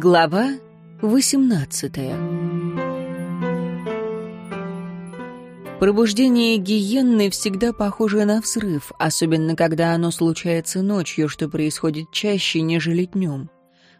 Глава 18 Пробуждение гиенны всегда похоже на взрыв, особенно когда оно случается ночью, что происходит чаще, нежели днем.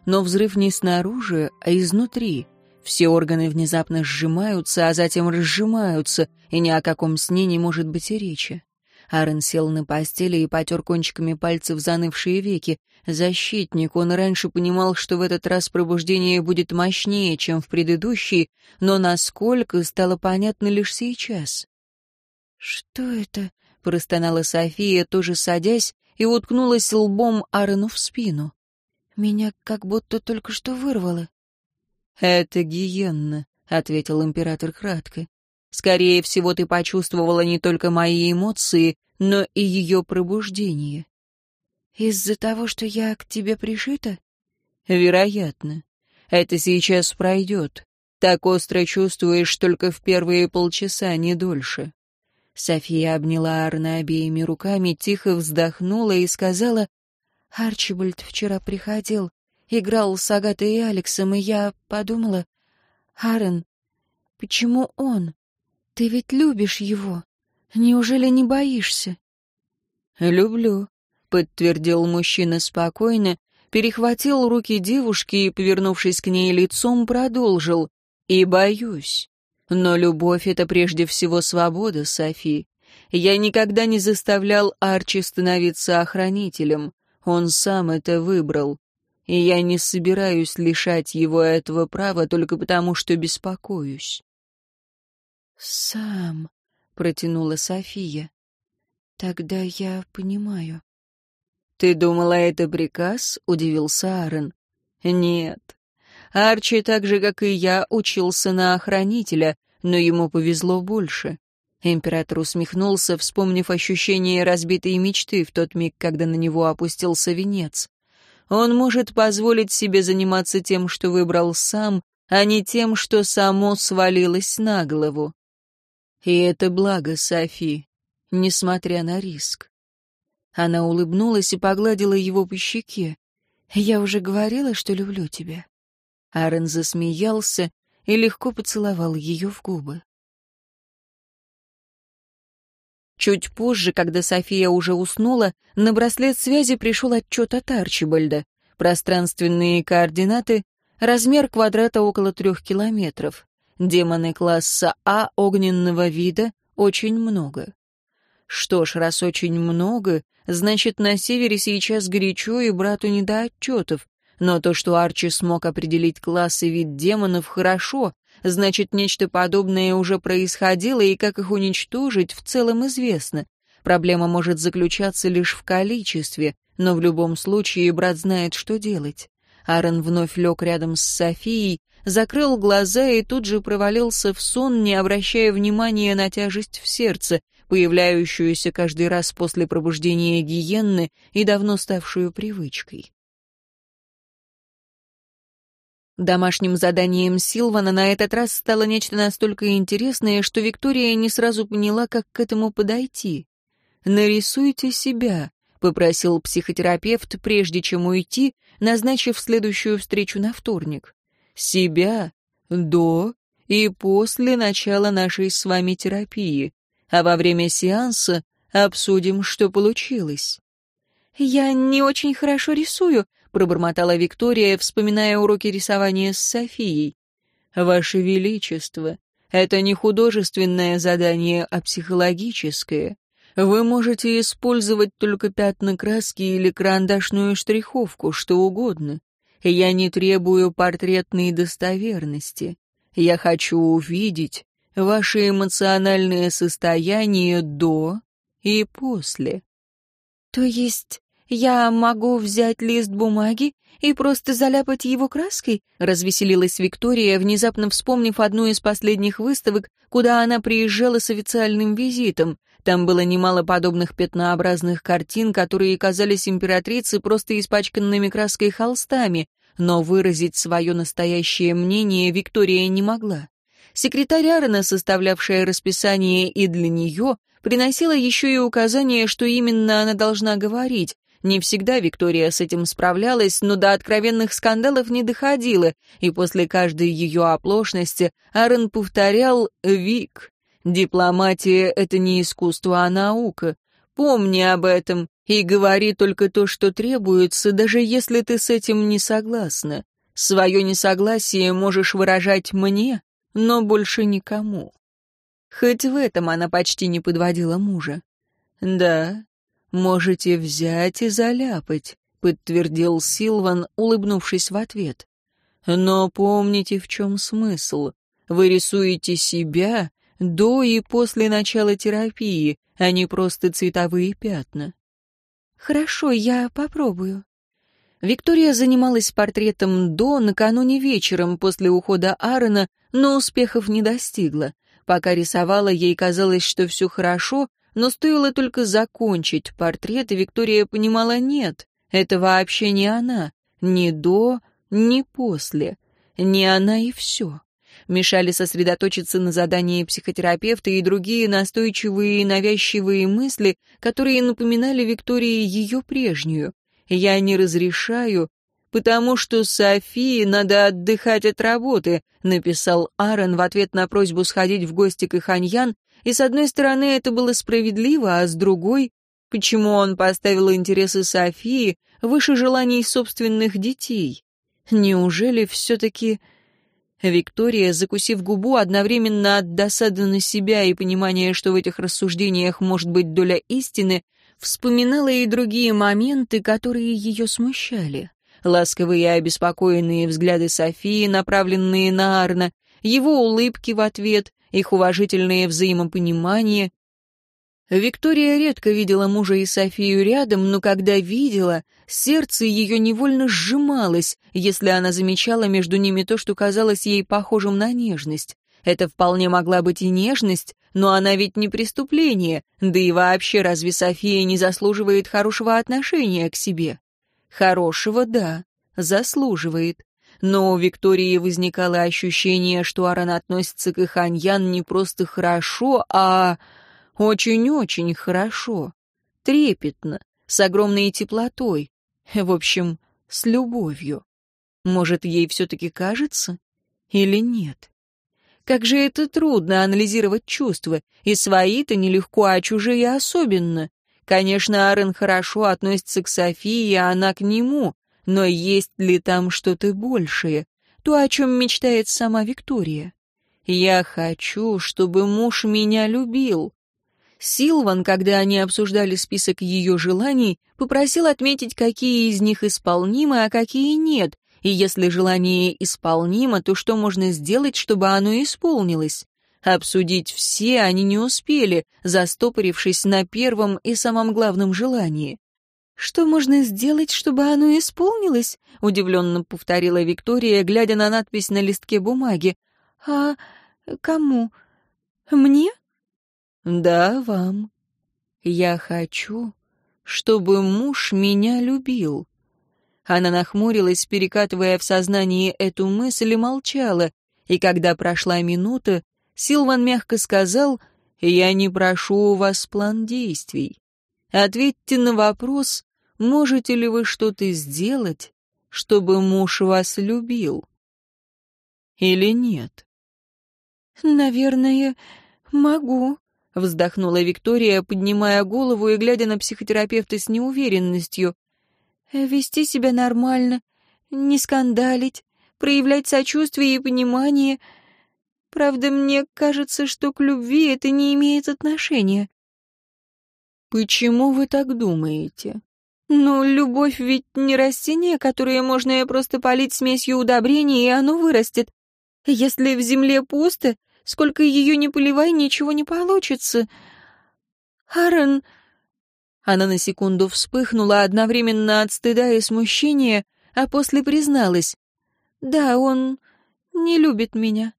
Но взрыв не снаружи, а изнутри. Все органы внезапно сжимаются, а затем разжимаются, и ни о каком сне не может быть и речи. Аарон сел на постели и потер кончиками пальцев занывшие веки. Защитник, он раньше понимал, что в этот раз пробуждение будет мощнее, чем в предыдущий, но насколько, стало понятно лишь сейчас. «Что это?» — простонала София, тоже садясь, и уткнулась лбом Аарону в спину. «Меня как будто только что вырвало». «Это гиенна», — ответил император кратко. Скорее всего, ты почувствовала не только мои эмоции, но и ее пробуждение. Из-за того, что я к тебе пришита? Вероятно. Это сейчас пройдет. Так остро чувствуешь только в первые полчаса, не дольше. София обняла Арна обеими руками, тихо вздохнула и сказала, «Арчибальд вчера приходил, играл с Агатой и Алексом, и я подумала, Аарон, почему он? Ты ведь любишь его. Неужели не боишься? Люблю, подтвердил мужчина спокойно, перехватил руки девушки и, повернувшись к ней лицом, продолжил. И боюсь. Но любовь — это прежде всего свобода, Софи. Я никогда не заставлял Арчи становиться охранителем. Он сам это выбрал. И я не собираюсь лишать его этого права только потому, что беспокоюсь. «Сам», — протянула София. «Тогда я понимаю». «Ты думала, это приказ?» — удивился Аарон. «Нет. Арчи, так же, как и я, учился на охранителя, но ему повезло больше». Император усмехнулся, вспомнив ощущение разбитой мечты в тот миг, когда на него опустился венец. Он может позволить себе заниматься тем, что выбрал сам, а не тем, что само свалилось на голову. И это благо Софи, несмотря на риск. Она улыбнулась и погладила его по щеке. «Я уже говорила, что люблю тебя». Аарон засмеялся и легко поцеловал ее в губы. Чуть позже, когда София уже уснула, на браслет связи пришел отчет от Арчибальда. Пространственные координаты, размер квадрата около трех километров. Демоны класса А огненного вида очень много. Что ж, раз очень много, значит, на севере сейчас горячо и брату не до отчетов. Но то, что Арчи смог определить класс и вид демонов, хорошо, значит, нечто подобное уже происходило, и как их уничтожить, в целом известно. Проблема может заключаться лишь в количестве, но в любом случае брат знает, что делать. Аарон вновь лег рядом с Софией, закрыл глаза и тут же провалился в сон, не обращая внимания на тяжесть в сердце, появляющуюся каждый раз после пробуждения гиенны и давно ставшую привычкой. Домашним заданием Силвана на этот раз стало нечто настолько интересное, что Виктория не сразу поняла, как к этому подойти. «Нарисуйте себя», — попросил психотерапевт, прежде чем уйти, назначив следующую встречу на вторник себя до и после начала нашей с вами терапии, а во время сеанса обсудим, что получилось». «Я не очень хорошо рисую», — пробормотала Виктория, вспоминая уроки рисования с Софией. «Ваше Величество, это не художественное задание, а психологическое. Вы можете использовать только пятна краски или карандашную штриховку, что угодно. Я не требую портретной достоверности. Я хочу увидеть ваше эмоциональное состояние до и после. То есть я могу взять лист бумаги и просто заляпать его краской? Развеселилась Виктория, внезапно вспомнив одну из последних выставок, куда она приезжала с официальным визитом. Там было немало подобных пятнообразных картин, которые казались императрице просто испачканными краской холстами, но выразить свое настоящее мнение Виктория не могла. Секретарь Арена, составлявшая расписание и для нее, приносила еще и указания, что именно она должна говорить, Не всегда Виктория с этим справлялась, но до откровенных скандалов не доходило, и после каждой ее оплошности Аарон повторял «Вик, дипломатия — это не искусство, а наука. Помни об этом и говори только то, что требуется, даже если ты с этим не согласна. Свое несогласие можешь выражать мне, но больше никому». Хоть в этом она почти не подводила мужа. «Да, можете взять и заляпать», — подтвердил Силван, улыбнувшись в ответ. «Но помните, в чем смысл. Вы рисуете себя до и после начала терапии, а не просто цветовые пятна». «Хорошо, я попробую». Виктория занималась портретом до накануне вечером после ухода Аарона, но успехов не достигла. Пока рисовала, ей казалось, что все хорошо, но стоило только закончить портрет, и Виктория понимала, нет, это вообще не она, ни до, ни после, не она и все. Мешали сосредоточиться на задании психотерапевта и другие настойчивые и навязчивые мысли, которые напоминали Виктории ее прежнюю. «Я не разрешаю, потому что Софии надо отдыхать от работы», написал Аарон в ответ на просьбу сходить в гости к Иханьян и с одной стороны это было справедливо, а с другой, почему он поставил интересы Софии выше желаний собственных детей? Неужели все-таки... Виктория, закусив губу, одновременно от досады на себя и понимания, что в этих рассуждениях может быть доля истины, вспоминала и другие моменты, которые ее смущали. Ласковые и обеспокоенные взгляды Софии, направленные на Арна, его улыбки в ответ, их уважительное взаимопонимание. Виктория редко видела мужа и Софию рядом, но когда видела, сердце ее невольно сжималось, если она замечала между ними то, что казалось ей похожим на нежность. Это вполне могла быть и нежность, но она ведь не преступление, да и вообще разве София не заслуживает хорошего отношения к себе? Хорошего, да, заслуживает но у Виктории возникало ощущение, что Аран относится к Иханьян не просто хорошо, а очень-очень хорошо, трепетно, с огромной теплотой, в общем, с любовью. Может, ей все-таки кажется или нет? Как же это трудно анализировать чувства, и свои-то нелегко, а чужие особенно. Конечно, Арен хорошо относится к Софии, а она к нему, но есть ли там что-то большее, то, о чем мечтает сама Виктория? Я хочу, чтобы муж меня любил. Силван, когда они обсуждали список ее желаний, попросил отметить, какие из них исполнимы, а какие нет, и если желание исполнимо, то что можно сделать, чтобы оно исполнилось? Обсудить все они не успели, застопорившись на первом и самом главном желании. «Что можно сделать, чтобы оно исполнилось?» — удивленно повторила Виктория, глядя на надпись на листке бумаги. «А кому? Мне?» «Да, вам. Я хочу, чтобы муж меня любил». Она нахмурилась, перекатывая в сознании эту мысль, и молчала, и когда прошла минута, Силван мягко сказал, «Я не прошу у вас план действий. Ответьте на вопрос, Можете ли вы что-то сделать, чтобы муж вас любил? Или нет? Наверное, могу, вздохнула Виктория, поднимая голову и глядя на психотерапевта с неуверенностью. Вести себя нормально, не скандалить, проявлять сочувствие и понимание. Правда, мне кажется, что к любви это не имеет отношения. Почему вы так думаете? Ну, любовь ведь не растение, которое можно просто полить смесью удобрений, и оно вырастет. Если в земле пусто, сколько ее не поливай, ничего не получится. Аарон... Она на секунду вспыхнула одновременно от стыда и смущения, а после призналась. «Да, он не любит меня.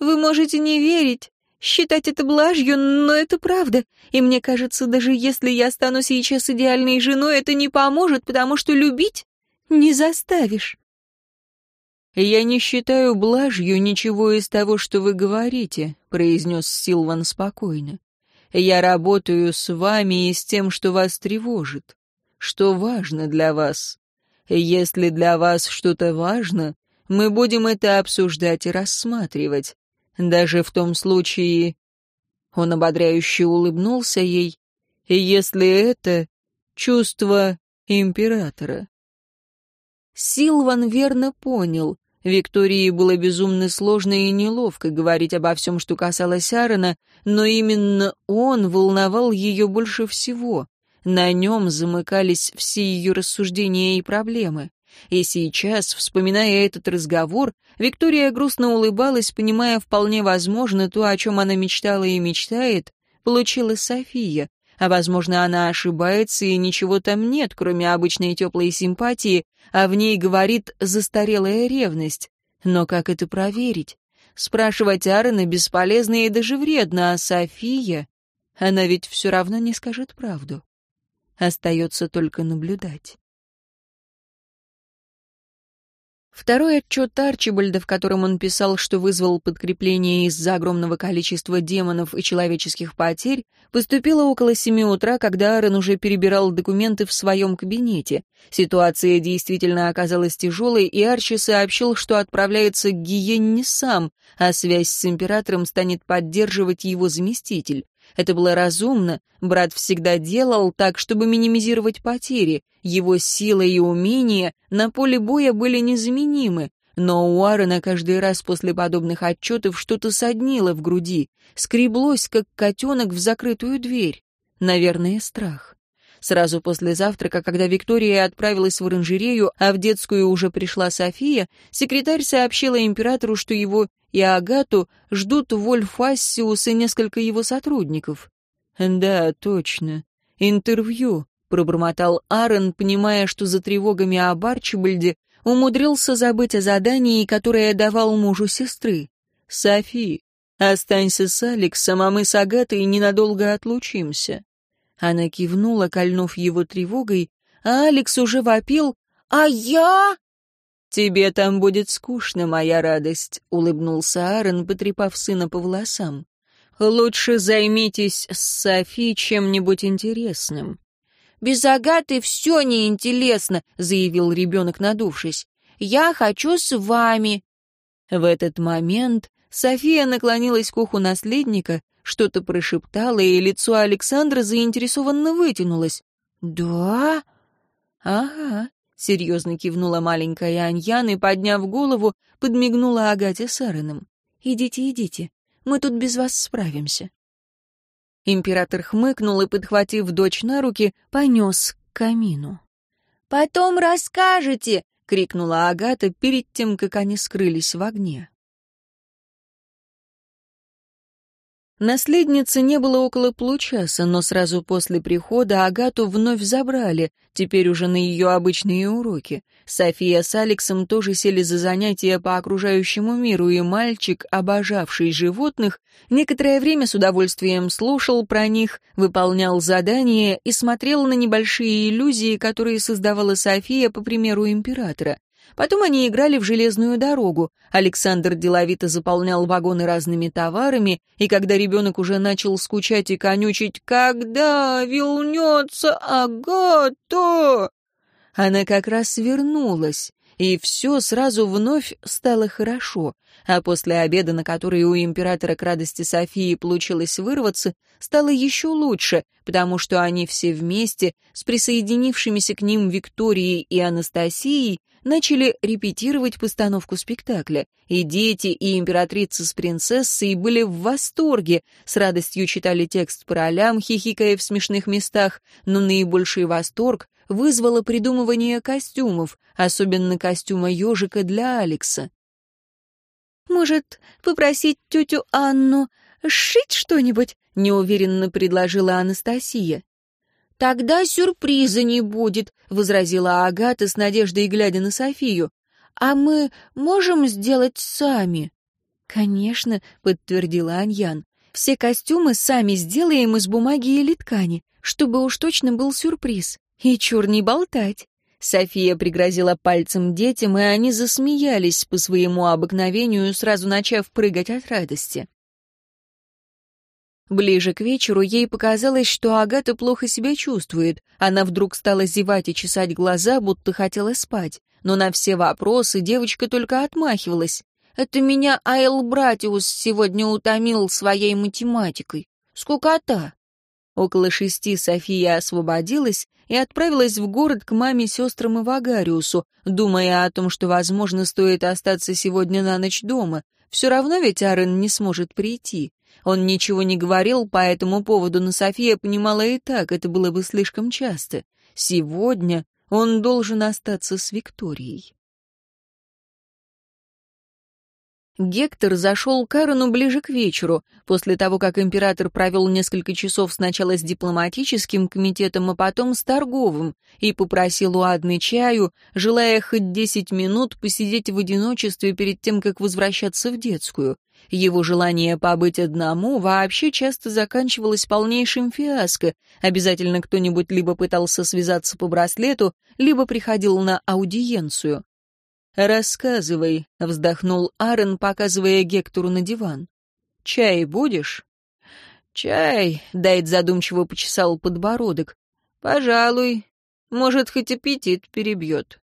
Вы можете не верить, считать это блажью, но это правда. И мне кажется, даже если я стану сейчас идеальной женой, это не поможет, потому что любить не заставишь. «Я не считаю блажью ничего из того, что вы говорите», — произнес Силван спокойно. «Я работаю с вами и с тем, что вас тревожит. что важно для вас. Если для вас что-то важно, мы будем это обсуждать и рассматривать. Даже в том случае...» Он ободряюще улыбнулся ей. «Если это чувство императора». Силван верно понял. Виктории было безумно сложно и неловко говорить обо всем, что касалось Аарона, но именно он волновал ее больше всего. На нем замыкались все ее рассуждения и проблемы. И сейчас, вспоминая этот разговор, Виктория грустно улыбалась, понимая вполне возможно то, о чем она мечтала и мечтает, получила София, а, возможно, она ошибается, и ничего там нет, кроме обычной теплой симпатии, а в ней говорит застарелая ревность. Но как это проверить? Спрашивать Аарона бесполезно и даже вредно, а София... Она ведь все равно не скажет правду. Остается только наблюдать. Второй отчет Арчибальда, в котором он писал, что вызвал подкрепление из-за огромного количества демонов и человеческих потерь, поступило около семи утра, когда Аарон уже перебирал документы в своем кабинете. Ситуация действительно оказалась тяжелой, и Арчи сообщил, что отправляется к Гиенне сам, а связь с императором станет поддерживать его заместитель. Это было разумно, брат всегда делал так, чтобы минимизировать потери. Его сила и умения на поле боя были незаменимы, но у Аарона каждый раз после подобных отчетов что-то соднило в груди, скреблось, как котенок в закрытую дверь. Наверное, страх. Сразу после завтрака, когда Виктория отправилась в оранжерею, а в детскую уже пришла София, секретарь сообщила императору, что его и Агату ждут Вольф Ассиус и несколько его сотрудников. «Да, точно. Интервью», — пробормотал Аарон, понимая, что за тревогами об Арчибальде умудрился забыть о задании, которое давал мужу сестры. «Софи, останься с Алексом, а мы с Агатой ненадолго отлучимся». Она кивнула, кольнув его тревогой, а Алекс уже вопил «А я?» «Тебе там будет скучно, моя радость», — улыбнулся Аарон, потрепав сына по волосам. «Лучше займитесь с Софи чем-нибудь интересным». «Без Агаты все неинтересно», — заявил ребенок, надувшись. «Я хочу с вами». В этот момент София наклонилась к уху наследника, что-то прошептала, и лицо Александра заинтересованно вытянулось. «Да?» «Ага», — серьезно кивнула маленькая Аньян и, подняв голову, подмигнула Агате с Ареном. «Идите, идите, мы тут без вас справимся». Император хмыкнул и, подхватив дочь на руки, понес к камину. «Потом расскажете!» — крикнула Агата перед тем, как они скрылись в огне. Наследницы не было около получаса, но сразу после прихода Агату вновь забрали, теперь уже на ее обычные уроки. София с Алексом тоже сели за занятия по окружающему миру, и мальчик, обожавший животных, некоторое время с удовольствием слушал про них, выполнял задания и смотрел на небольшие иллюзии, которые создавала София по примеру императора. Потом они играли в железную дорогу. Александр деловито заполнял вагоны разными товарами, и когда ребенок уже начал скучать и конючить «Когда вернется Агата?» Она как раз вернулась, и все сразу вновь стало хорошо, а после обеда, на который у императора к радости Софии получилось вырваться, стало еще лучше, потому что они все вместе с присоединившимися к ним Викторией и Анастасией начали репетировать постановку спектакля, и дети, и императрица с принцессой были в восторге, с радостью читали текст по ролям, хихикая в смешных местах, но наибольший восторг вызвало придумывание костюмов, особенно костюма ежика для Алекса. «Может, попросить тетю Анну сшить что-нибудь?» — неуверенно предложила Анастасия. «Тогда сюрприза не будет», — возразила Агата с надеждой, глядя на Софию. «А мы можем сделать сами?» «Конечно», — подтвердила Аньян. «Все костюмы сами сделаем из бумаги или ткани, чтобы уж точно был сюрприз. И чур не болтать». София пригрозила пальцем детям, и они засмеялись по своему обыкновению, сразу начав прыгать от радости. Ближе к вечеру ей показалось, что Агата плохо себя чувствует. Она вдруг стала зевать и чесать глаза, будто хотела спать. Но на все вопросы девочка только отмахивалась. «Это меня Айл Братиус сегодня утомил своей математикой. Скукота!» Около шести София освободилась и отправилась в город к маме, сестрам и Вагариусу, думая о том, что, возможно, стоит остаться сегодня на ночь дома. Все равно ведь Арен не сможет прийти. Он ничего не говорил по этому поводу, но София понимала и так, это было бы слишком часто. Сегодня он должен остаться с Викторией. Гектор зашел к Аарону ближе к вечеру, после того, как император провел несколько часов сначала с дипломатическим комитетом, а потом с торговым, и попросил у Адны чаю, желая хоть десять минут посидеть в одиночестве перед тем, как возвращаться в детскую. Его желание побыть одному вообще часто заканчивалось полнейшим фиаско. Обязательно кто-нибудь либо пытался связаться по браслету, либо приходил на аудиенцию. «Рассказывай», — вздохнул Аарон, показывая Гектору на диван. «Чай будешь?» «Чай», — Дайт задумчиво почесал подбородок. «Пожалуй. Может, хоть аппетит перебьет».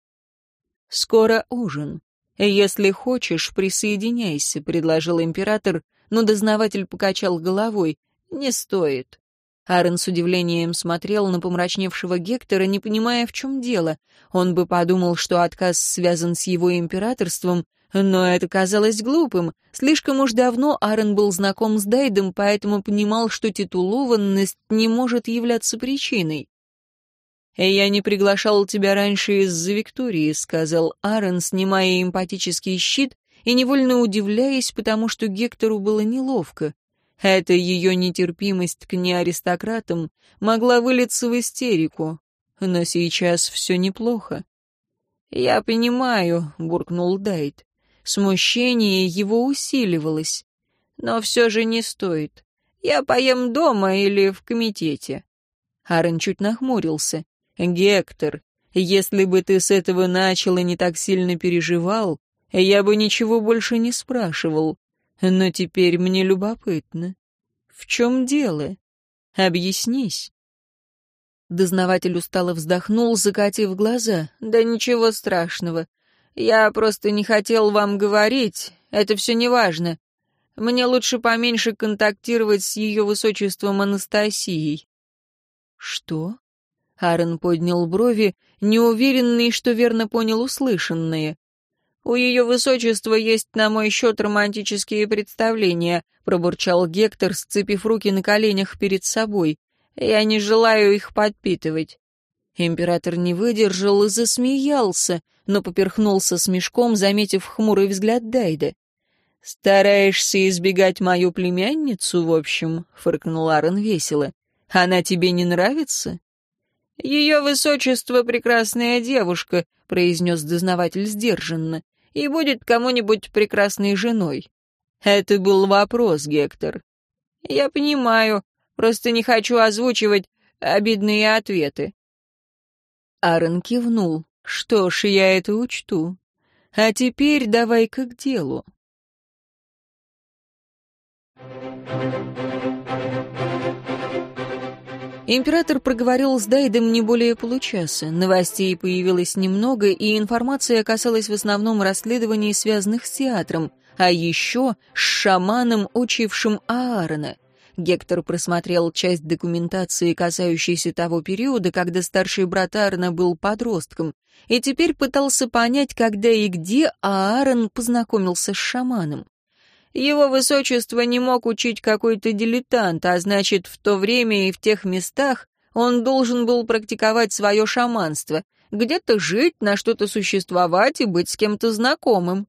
«Скоро ужин. Если хочешь, присоединяйся», — предложил император, но дознаватель покачал головой. «Не стоит. Аарон с удивлением смотрел на помрачневшего Гектора, не понимая, в чем дело. Он бы подумал, что отказ связан с его императорством, но это казалось глупым. Слишком уж давно Аарон был знаком с Дайдом, поэтому понимал, что титулованность не может являться причиной. «Я не приглашал тебя раньше из-за Виктории», — сказал Аарон, снимая эмпатический щит и невольно удивляясь, потому что Гектору было неловко. Эта ее нетерпимость к неаристократам могла вылиться в истерику, но сейчас все неплохо. «Я понимаю», — буркнул Дайт. Смущение его усиливалось. «Но все же не стоит. Я поем дома или в комитете». Аарон чуть нахмурился. «Гектор, если бы ты с этого начал и не так сильно переживал, я бы ничего больше не спрашивал. Но теперь мне любопытно. В чем дело? Объяснись. Дознаватель устало вздохнул, закатив глаза. «Да ничего страшного. Я просто не хотел вам говорить. Это все неважно. Мне лучше поменьше контактировать с ее высочеством Анастасией». «Что?» Аарон поднял брови, неуверенный, что верно понял услышанное. «У ее высочества есть на мой счет романтические представления», — пробурчал Гектор, сцепив руки на коленях перед собой. «Я не желаю их подпитывать». Император не выдержал и засмеялся, но поперхнулся смешком, заметив хмурый взгляд Дайда. «Стараешься избегать мою племянницу, в общем», — фыркнул Аарон весело. «Она тебе не нравится?» «Ее высочество — прекрасная девушка», — произнес дознаватель сдержанно и будет кому-нибудь прекрасной женой. Это был вопрос, Гектор. Я понимаю, просто не хочу озвучивать обидные ответы. Аарон кивнул. Что ж, я это учту. А теперь давай-ка к делу. Император проговорил с Дайдом не более получаса. Новостей появилось немного, и информация касалась в основном расследований, связанных с театром, а еще с шаманом, учившим Аарона. Гектор просмотрел часть документации, касающейся того периода, когда старший брат Аарона был подростком, и теперь пытался понять, когда и где Аарон познакомился с шаманом. Его высочество не мог учить какой-то дилетант, а значит, в то время и в тех местах он должен был практиковать свое шаманство, где-то жить, на что-то существовать и быть с кем-то знакомым.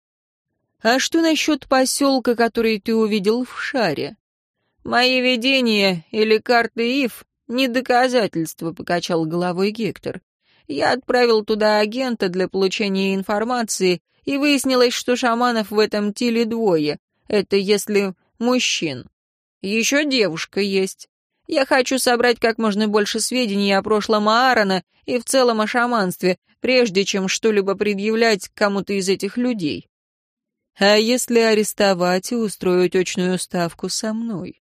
А что насчет поселка, который ты увидел в шаре? Мои видения или карты Ив — не доказательство, — покачал головой Гектор. Я отправил туда агента для получения информации, и выяснилось, что шаманов в этом тиле двое, это если мужчин. Еще девушка есть. Я хочу собрать как можно больше сведений о прошлом Аарона и в целом о шаманстве, прежде чем что-либо предъявлять кому-то из этих людей. А если арестовать и устроить очную ставку со мной?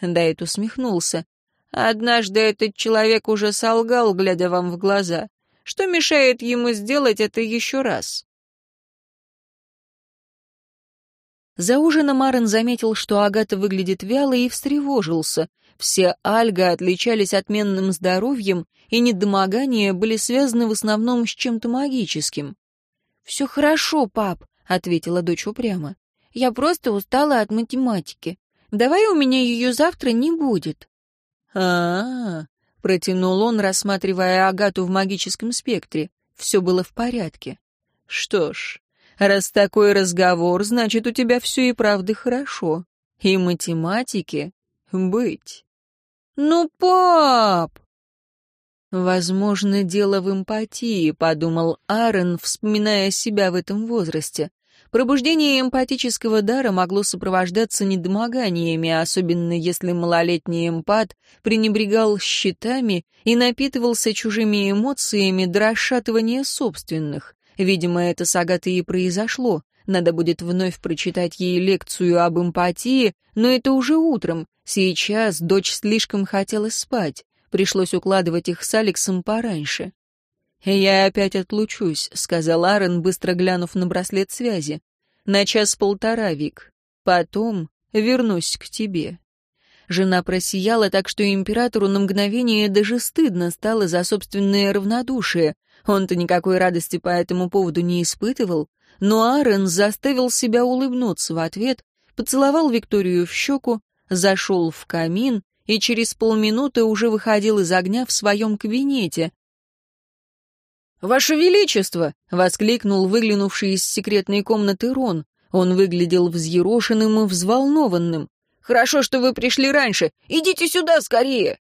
Дайт усмехнулся. «Однажды этот человек уже солгал, глядя вам в глаза. Что мешает ему сделать это еще раз?» За ужином Аарон заметил, что Агата выглядит вялой и встревожился. Все альга отличались отменным здоровьем, и недомогания были связаны в основном с чем-то магическим. «Все хорошо, пап», — ответила дочь упрямо. «Я просто устала от математики. Давай у меня ее завтра не будет». «А-а-а», протянул он, рассматривая Агату в магическом спектре. Все было в порядке. «Что ж, Раз такой разговор, значит, у тебя все и правда хорошо. И математике быть. Ну, пап! Возможно, дело в эмпатии, подумал Аарон, вспоминая себя в этом возрасте. Пробуждение эмпатического дара могло сопровождаться недомоганиями, особенно если малолетний эмпат пренебрегал щитами и напитывался чужими эмоциями до расшатывания собственных. Видимо, это с Агатой и произошло. Надо будет вновь прочитать ей лекцию об эмпатии, но это уже утром. Сейчас дочь слишком хотела спать. Пришлось укладывать их с Алексом пораньше. «Я опять отлучусь», — сказал Аарон, быстро глянув на браслет связи. «На час-полтора, Вик. Потом вернусь к тебе». Жена просияла так, что императору на мгновение даже стыдно стало за собственное равнодушие. Он-то никакой радости по этому поводу не испытывал, но Аарон заставил себя улыбнуться в ответ, поцеловал Викторию в щеку, зашел в камин и через полминуты уже выходил из огня в своем кабинете. «Ваше Величество!» — воскликнул выглянувший из секретной комнаты Рон. Он выглядел взъерошенным и взволнованным. «Хорошо, что вы пришли раньше. Идите сюда скорее!»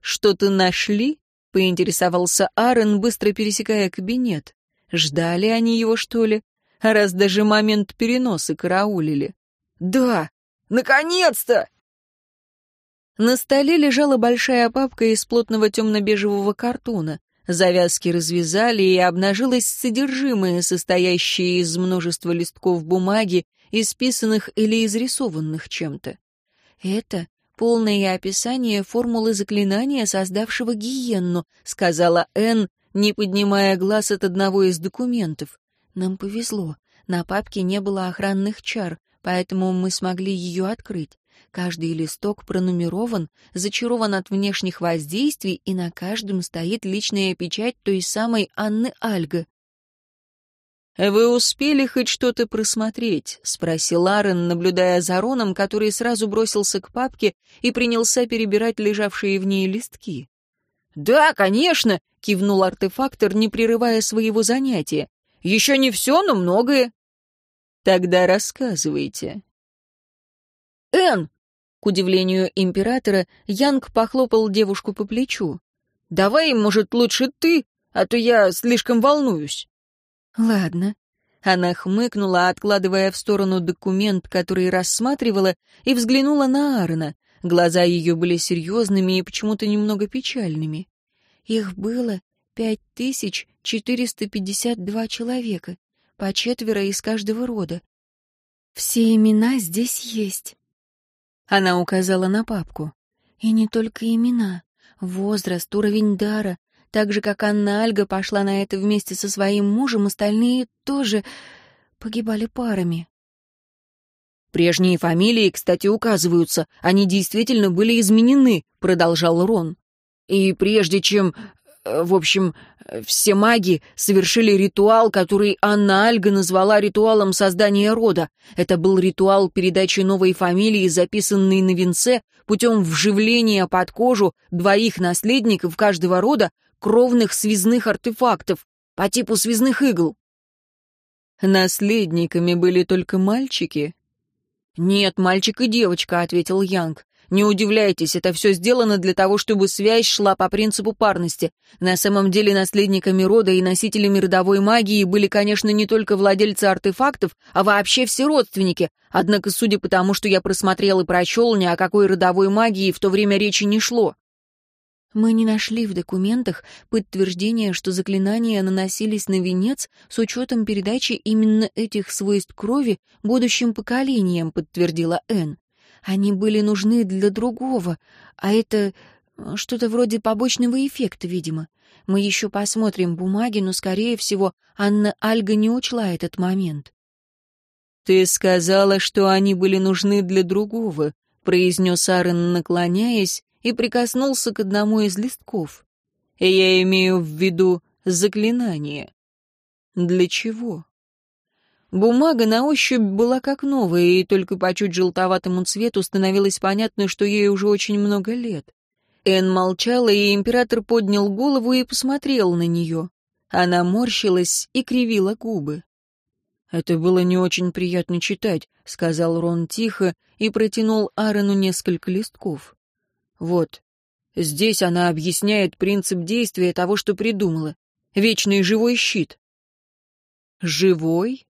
«Что-то нашли?» Поинтересовался Аарон, быстро пересекая кабинет. Ждали они его, что ли? А раз даже момент переноса караулили. «Да! Наконец-то!» На столе лежала большая папка из плотного темно-бежевого картона. Завязки развязали, и обнажилось содержимое, состоящее из множества листков бумаги, исписанных или изрисованных чем-то. Это полное описание формулы заклинания, создавшего гиенну», — сказала Энн, не поднимая глаз от одного из документов. «Нам повезло. На папке не было охранных чар, поэтому мы смогли ее открыть. Каждый листок пронумерован, зачарован от внешних воздействий, и на каждом стоит личная печать той самой Анны Альга. «Вы успели хоть что-то просмотреть?» — спросил Аарон, наблюдая за Роном, который сразу бросился к папке и принялся перебирать лежавшие в ней листки. «Да, конечно!» — кивнул артефактор, не прерывая своего занятия. «Еще не все, но многое». «Тогда рассказывайте». «Энн!» — к удивлению императора, Янг похлопал девушку по плечу. «Давай, может, лучше ты, а то я слишком волнуюсь». «Ладно». Она хмыкнула, откладывая в сторону документ, который рассматривала, и взглянула на Аарона. Глаза ее были серьезными и почему-то немного печальными. Их было пять тысяч четыреста пятьдесят два человека, по четверо из каждого рода. Все имена здесь есть. Она указала на папку. И не только имена. Возраст, уровень дара, так же, как Анна Альга пошла на это вместе со своим мужем, остальные тоже погибали парами. «Прежние фамилии, кстати, указываются. Они действительно были изменены», — продолжал Рон. «И прежде чем... Э, в общем, все маги совершили ритуал, который Анна Альга назвала ритуалом создания рода. Это был ритуал передачи новой фамилии, записанный на венце, путем вживления под кожу двоих наследников каждого рода кровных связных артефактов по типу связных игл. Наследниками были только мальчики? Нет, мальчик и девочка, ответил Янг. Не удивляйтесь, это все сделано для того, чтобы связь шла по принципу парности. На самом деле наследниками рода и носителями родовой магии были, конечно, не только владельцы артефактов, а вообще все родственники. Однако, судя по тому, что я просмотрел и прочел, ни о какой родовой магии в то время речи не шло. Мы не нашли в документах подтверждения, что заклинания наносились на венец с учетом передачи именно этих свойств крови будущим поколениям, подтвердила Энн. Они были нужны для другого, а это э, что-то вроде побочного эффекта, видимо. Мы еще посмотрим бумаги, но, скорее всего, Анна Альга не учла этот момент. «Ты сказала, что они были нужны для другого», — произнес Аарон, наклоняясь, и прикоснулся к одному из листков. «Я имею в виду заклинание». «Для чего?» Бумага на ощупь была как новая, и только по чуть желтоватому цвету становилось понятно, что ей уже очень много лет. Эн молчала, и император поднял голову и посмотрел на нее. Она морщилась и кривила губы. «Это было не очень приятно читать», — сказал Рон тихо и протянул Аарону несколько листков. «Вот, здесь она объясняет принцип действия того, что придумала. Вечный живой щит». «Живой?»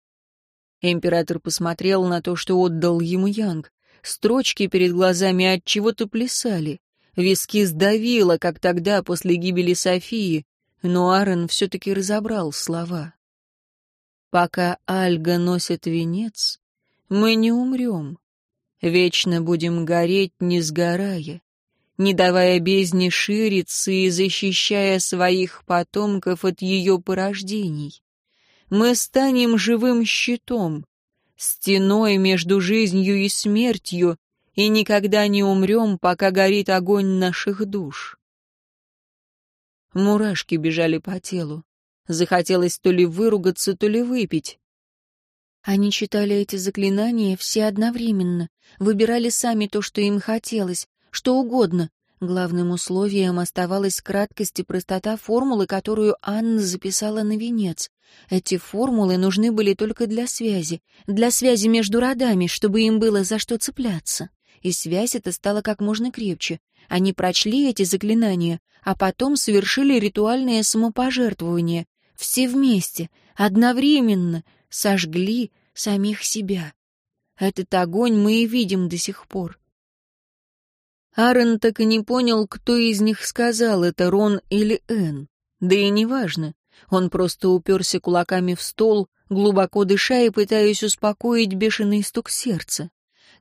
Император посмотрел на то, что отдал ему Янг. Строчки перед глазами от чего-то плясали. Виски сдавило, как тогда, после гибели Софии, но Аарон все-таки разобрал слова. «Пока Альга носит венец, мы не умрем. Вечно будем гореть, не сгорая, не давая бездне шириться и защищая своих потомков от ее порождений. Мы станем живым щитом, стеной между жизнью и смертью, и никогда не умрем, пока горит огонь наших душ. Мурашки бежали по телу. Захотелось то ли выругаться, то ли выпить. Они читали эти заклинания все одновременно, выбирали сами то, что им хотелось, что угодно. Главным условием оставалась краткость и простота формулы, которую Анна записала на венец. Эти формулы нужны были только для связи, для связи между родами, чтобы им было за что цепляться и связь эта стала как можно крепче. Они прочли эти заклинания, а потом совершили ритуальное самопожертвование. Все вместе, одновременно, сожгли самих себя. Этот огонь мы и видим до сих пор. Аарон так и не понял, кто из них сказал, это Рон или Энн. Да и неважно. Он просто уперся кулаками в стол, глубоко дыша и пытаясь успокоить бешеный стук сердца.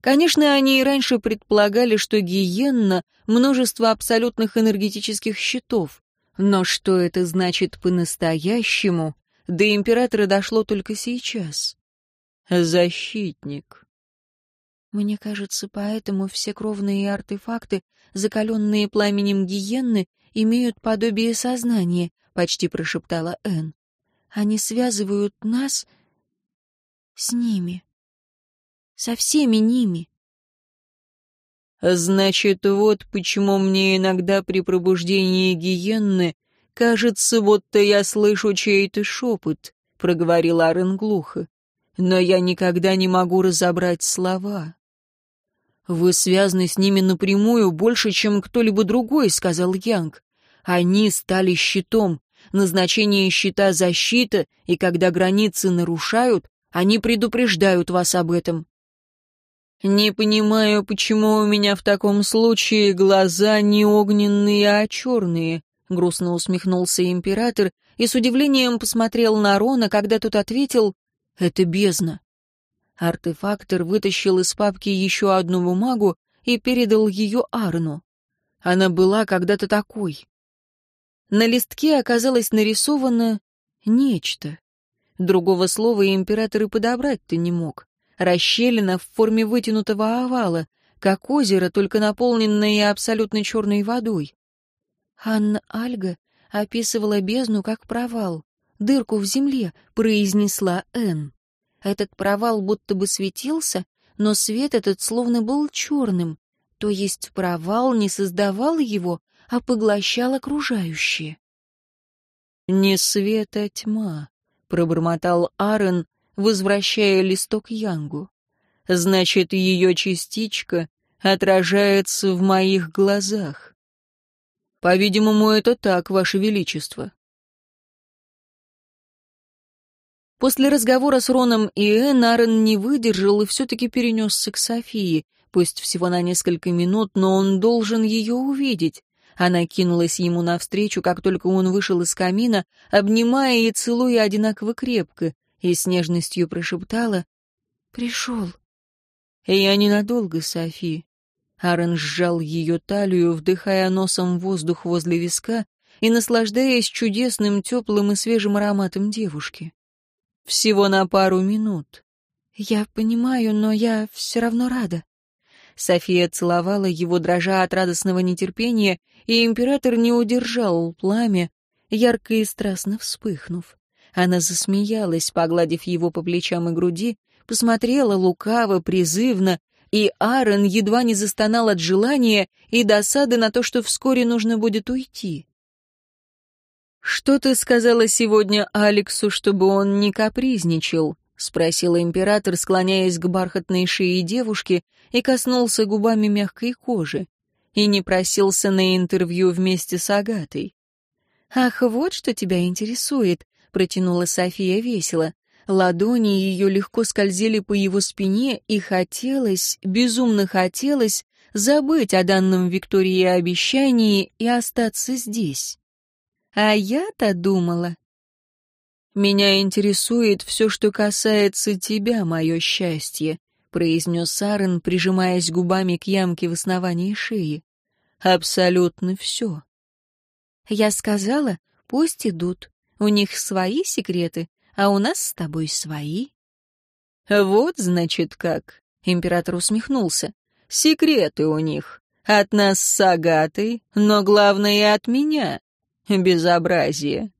Конечно, они и раньше предполагали, что гиенна — множество абсолютных энергетических щитов. Но что это значит по-настоящему, до императора дошло только сейчас. Защитник. Мне кажется, поэтому все кровные артефакты, закаленные пламенем гиенны, имеют подобие сознания, — почти прошептала Энн. Они связывают нас с ними со всеми ними. Значит, вот почему мне иногда при пробуждении гиенны кажется, будто я слышу чей-то шепот, проговорил Арен глухо. Но я никогда не могу разобрать слова. Вы связаны с ними напрямую больше, чем кто-либо другой, сказал Янг. Они стали щитом. Назначение щита — защита, и когда границы нарушают, они предупреждают вас об этом. «Не понимаю, почему у меня в таком случае глаза не огненные, а черные», — грустно усмехнулся император и с удивлением посмотрел на Рона, когда тот ответил «Это бездна». Артефактор вытащил из папки еще одну бумагу и передал ее Арну. Она была когда-то такой. На листке оказалось нарисовано нечто. Другого слова император и подобрать-то не мог расщелина в форме вытянутого овала, как озеро, только наполненное абсолютно черной водой. Анна Альга описывала бездну как провал, дырку в земле, произнесла Энн. Этот провал будто бы светился, но свет этот словно был черным, то есть провал не создавал его, а поглощал окружающее. «Не свет, а тьма», — пробормотал Аарон, возвращая листок Янгу. Значит, ее частичка отражается в моих глазах. По-видимому, это так, Ваше Величество. После разговора с Роном и Энн Аарон не выдержал и все-таки перенесся к Софии, пусть всего на несколько минут, но он должен ее увидеть. Она кинулась ему навстречу, как только он вышел из камина, обнимая и целуя одинаково крепко и с нежностью прошептала «Пришел». «Я ненадолго, Софи». Аарон сжал ее талию, вдыхая носом воздух возле виска и наслаждаясь чудесным, теплым и свежим ароматом девушки. «Всего на пару минут». «Я понимаю, но я все равно рада». София целовала его, дрожа от радостного нетерпения, и император не удержал пламя, ярко и страстно вспыхнув. Она засмеялась, погладив его по плечам и груди, посмотрела лукаво, призывно, и Аарон едва не застонал от желания и досады на то, что вскоре нужно будет уйти. «Что ты сказала сегодня Алексу, чтобы он не капризничал?» — спросил император, склоняясь к бархатной шее девушки и коснулся губами мягкой кожи. И не просился на интервью вместе с Агатой. «Ах, вот что тебя интересует», — протянула София весело. Ладони ее легко скользили по его спине, и хотелось, безумно хотелось, забыть о данном Виктории обещании и остаться здесь. А я-то думала. «Меня интересует все, что касается тебя, мое счастье», — произнес Сарен, прижимаясь губами к ямке в основании шеи. «Абсолютно все». Я сказала, пусть идут. У них свои секреты, а у нас с тобой свои». «Вот, значит, как», — император усмехнулся. «Секреты у них. От нас с Агатой, но главное от меня. Безобразие».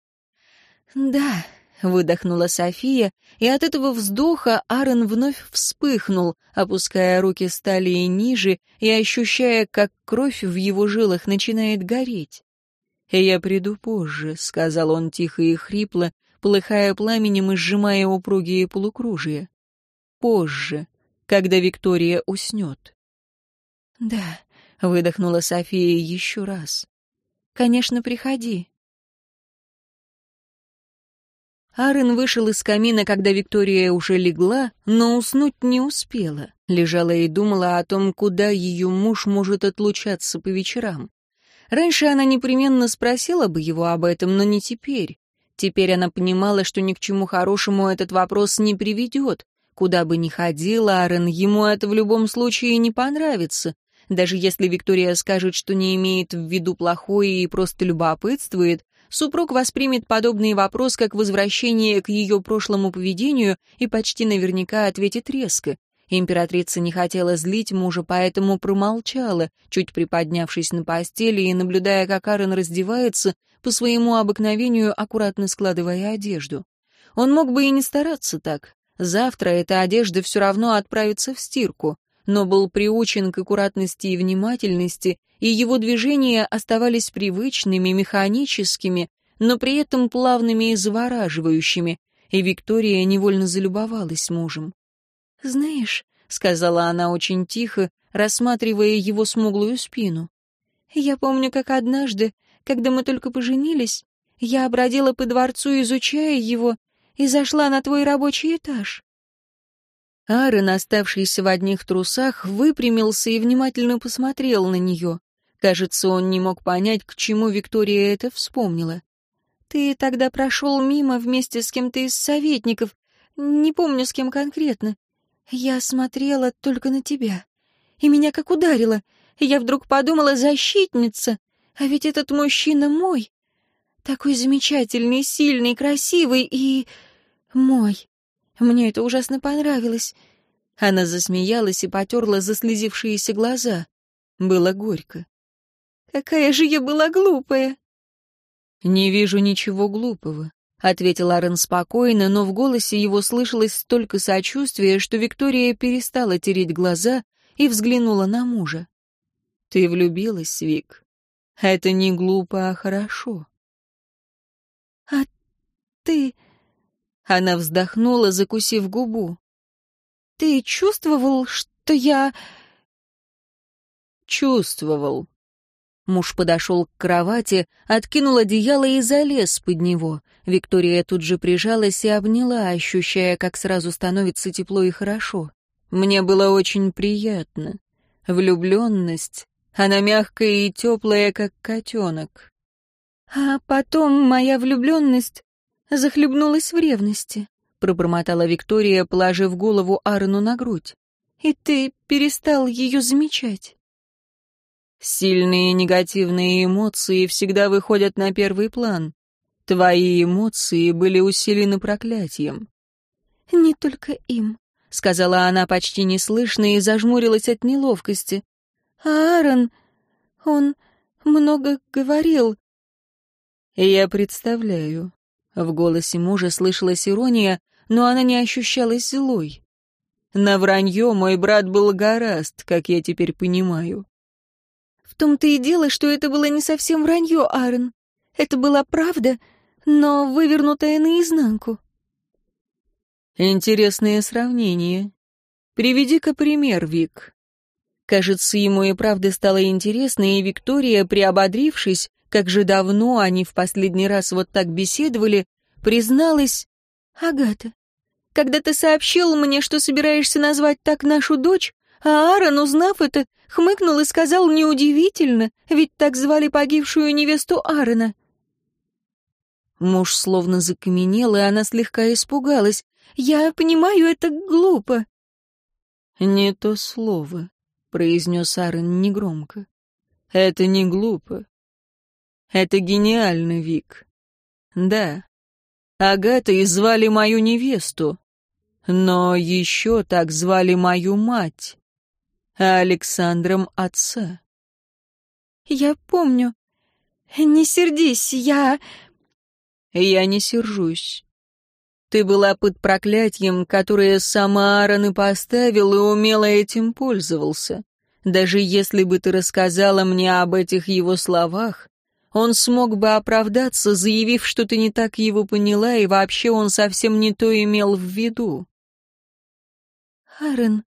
«Да», — выдохнула София, и от этого вздоха Аарон вновь вспыхнул, опуская руки с талии ниже и ощущая, как кровь в его жилах начинает гореть. «Я приду позже», — сказал он тихо и хрипло, полыхая пламенем и сжимая упругие полукружия. «Позже, когда Виктория уснет». «Да», — выдохнула София еще раз. «Конечно, приходи». Арен вышел из камина, когда Виктория уже легла, но уснуть не успела. Лежала и думала о том, куда ее муж может отлучаться по вечерам. Раньше она непременно спросила бы его об этом, но не теперь. Теперь она понимала, что ни к чему хорошему этот вопрос не приведет. Куда бы ни ходил Аарон, ему это в любом случае не понравится. Даже если Виктория скажет, что не имеет в виду плохое и просто любопытствует, супруг воспримет подобный вопрос как возвращение к ее прошлому поведению и почти наверняка ответит резко. Императрица не хотела злить мужа, поэтому промолчала, чуть приподнявшись на постели и наблюдая, как Аарон раздевается, по своему обыкновению аккуратно складывая одежду. Он мог бы и не стараться так. Завтра эта одежда все равно отправится в стирку, но был приучен к аккуратности и внимательности, и его движения оставались привычными, механическими, но при этом плавными и завораживающими, и Виктория невольно залюбовалась мужем. «Знаешь», — сказала она очень тихо, рассматривая его смуглую спину, «я помню, как однажды, когда мы только поженились, я обродила по дворцу, изучая его, и зашла на твой рабочий этаж». Аарон, оставшийся в одних трусах, выпрямился и внимательно посмотрел на нее. Кажется, он не мог понять, к чему Виктория это вспомнила. «Ты тогда прошел мимо вместе с кем-то из советников, не помню, с кем конкретно. Я смотрела только на тебя, и меня как ударило. Я вдруг подумала, защитница, а ведь этот мужчина мой. Такой замечательный, сильный, красивый и... мой. Мне это ужасно понравилось. Она засмеялась и потерла заслезившиеся глаза. Было горько. Какая же я была глупая. Не вижу ничего глупого. — ответил Аарон спокойно, но в голосе его слышалось столько сочувствия, что Виктория перестала тереть глаза и взглянула на мужа. «Ты влюбилась, Вик. Это не глупо, а хорошо». «А ты...» Она вздохнула, закусив губу. «Ты чувствовал, что я...» «Чувствовал», Муж подошел к кровати, откинул одеяло и залез под него. Виктория тут же прижалась и обняла, ощущая, как сразу становится тепло и хорошо. Мне было очень приятно. Влюбленность. Она мягкая и теплая, как котенок. А потом моя влюбленность захлебнулась в ревности, пробормотала Виктория, положив голову Арну на грудь. И ты перестал ее замечать. Сильные негативные эмоции всегда выходят на первый план. Твои эмоции были усилены проклятием. Не только им, — сказала она почти неслышно и зажмурилась от неловкости. «А Аарон, он много говорил». «Я представляю». В голосе мужа слышалась ирония, но она не ощущалась злой. На вранье мой брат был гораст, как я теперь понимаю. В том-то и дело, что это было не совсем вранье, Аарон. Это была правда, но вывернутая наизнанку. Интересное сравнение. Приведи-ка пример, Вик. Кажется, ему и правда стало интересно, и Виктория, приободрившись, как же давно они в последний раз вот так беседовали, призналась, «Агата, когда ты сообщил мне, что собираешься назвать так нашу дочь, а Аарон, узнав это, хмыкнул и сказал неудивительно, ведь так звали погибшую невесту Аарона». Муж словно закаменел, и она слегка испугалась. Я понимаю, это глупо». «Не то слово», — произнес Аарон негромко. «Это не глупо. Это гениально, Вик. Да, Агатой звали мою невесту, но еще так звали мою мать, а Александром отца». «Я помню. Не сердись, я...» «Я не сержусь. Ты была под проклятием, которое сам Аарон и поставил, и умело этим пользовался. Даже если бы ты рассказала мне об этих его словах, он смог бы оправдаться, заявив, что ты не так его поняла, и вообще он совсем не то имел в виду. Аарон.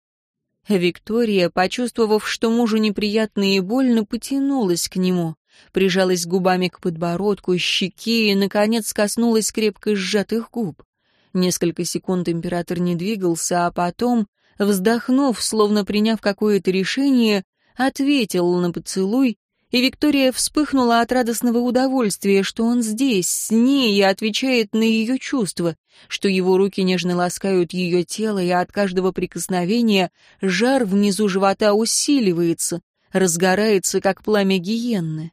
Виктория, почувствовав, что мужу неприятно и больно, потянулась к нему, прижалась губами к подбородку, щеке и, наконец, коснулась крепко сжатых губ. Несколько секунд император не двигался, а потом, вздохнув, словно приняв какое-то решение, ответил на поцелуй, и Виктория вспыхнула от радостного удовольствия, что он здесь, с ней, и отвечает на ее чувства, что его руки нежно ласкают ее тело, и от каждого прикосновения жар внизу живота усиливается, разгорается, как пламя гиенны.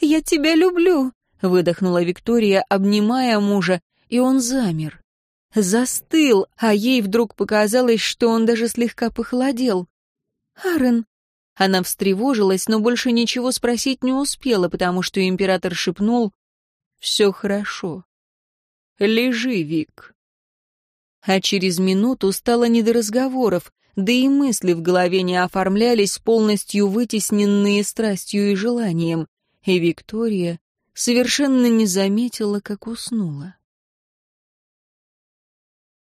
«Я тебя люблю», — выдохнула Виктория, обнимая мужа, и он замер. Застыл, а ей вдруг показалось, что он даже слегка похолодел. «Аарон!» Она встревожилась, но больше ничего спросить не успела, потому что император шепнул «Все хорошо. Лежи, Вик». А через минуту стало не до разговоров, да и мысли в голове не оформлялись, полностью вытесненные страстью и желанием, и Виктория совершенно не заметила, как уснула.